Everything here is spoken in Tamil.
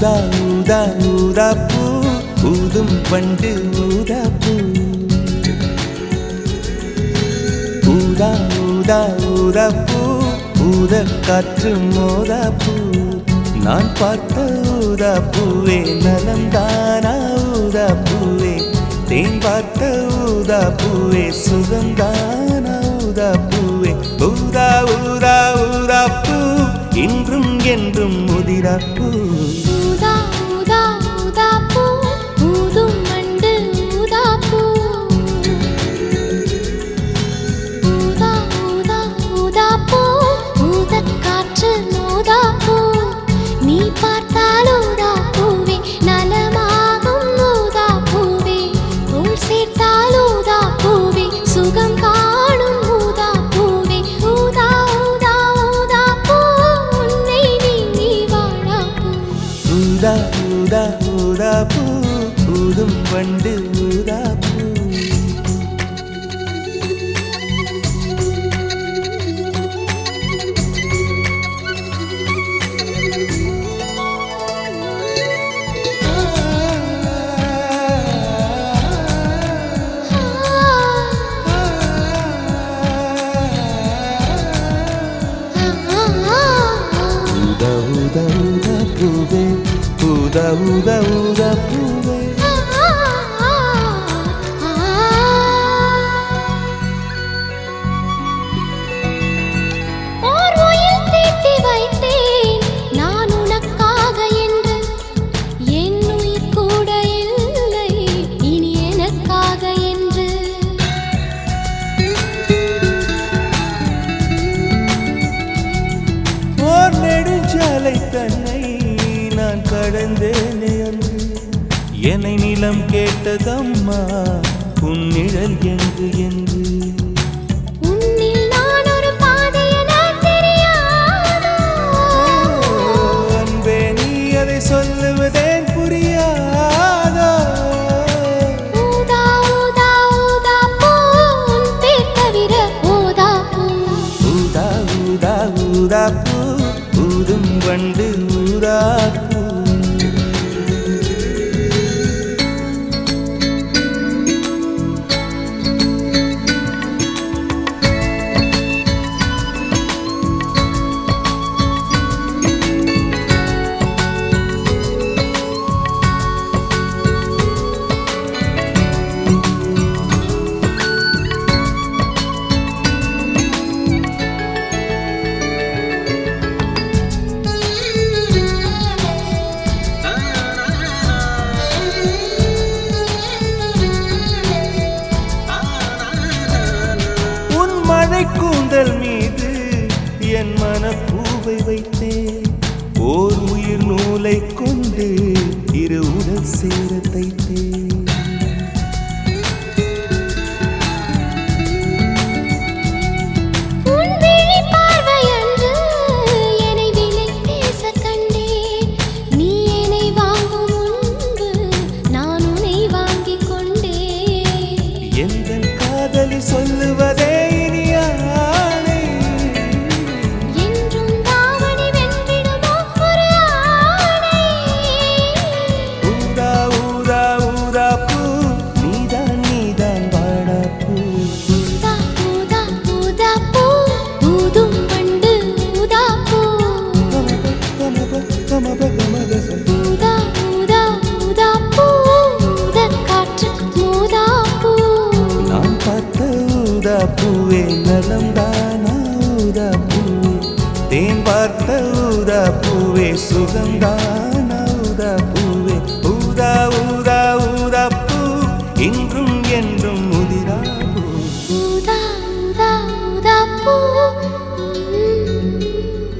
ஊதா ஊதா ஊதா பூ ஊதும் பண்டு ஊதா பூ. ஊதா ஊதா ஊதா பூ ஊத காற்று மோதா பூ. நான் பார்த்த ஊதா பூவே நலம் தானா ஊதா பூவே. தேன் பார்த்த ஊதா பூவே சுகம் தானா ஊதா பூவே. ஊதா ஊதா ஊதா பூ இன்றும் என்றும் முதிரா பூ. ஊதா ஊதா பூ ஊதும் பண்டு ஊதா பூ ஊதா ஊதா ஊதா பூவே ஊதா ஊதா ஊதா பூவே நான் அன்று. என்னை நிலம் கேட்டதம்மா உன் நிழல் என்று என்று. உன் கூந்தல் மீது என் மனப்பூவை வைத்தேன் ஓர் உயிர் நூலை கொண்டு இரு உடல் சேர தைத்தேன் பூவே நலம்தானா ஊதா பூவே தேன் பார்த்த ஊதா பூவே சுகந்தானா ஊதா பூவே ஊதா ஊதா ஊதா பூ இன்றும் என்றும் முதிரா பூ. ஊதா ஊதா ஊதா பூ ம்.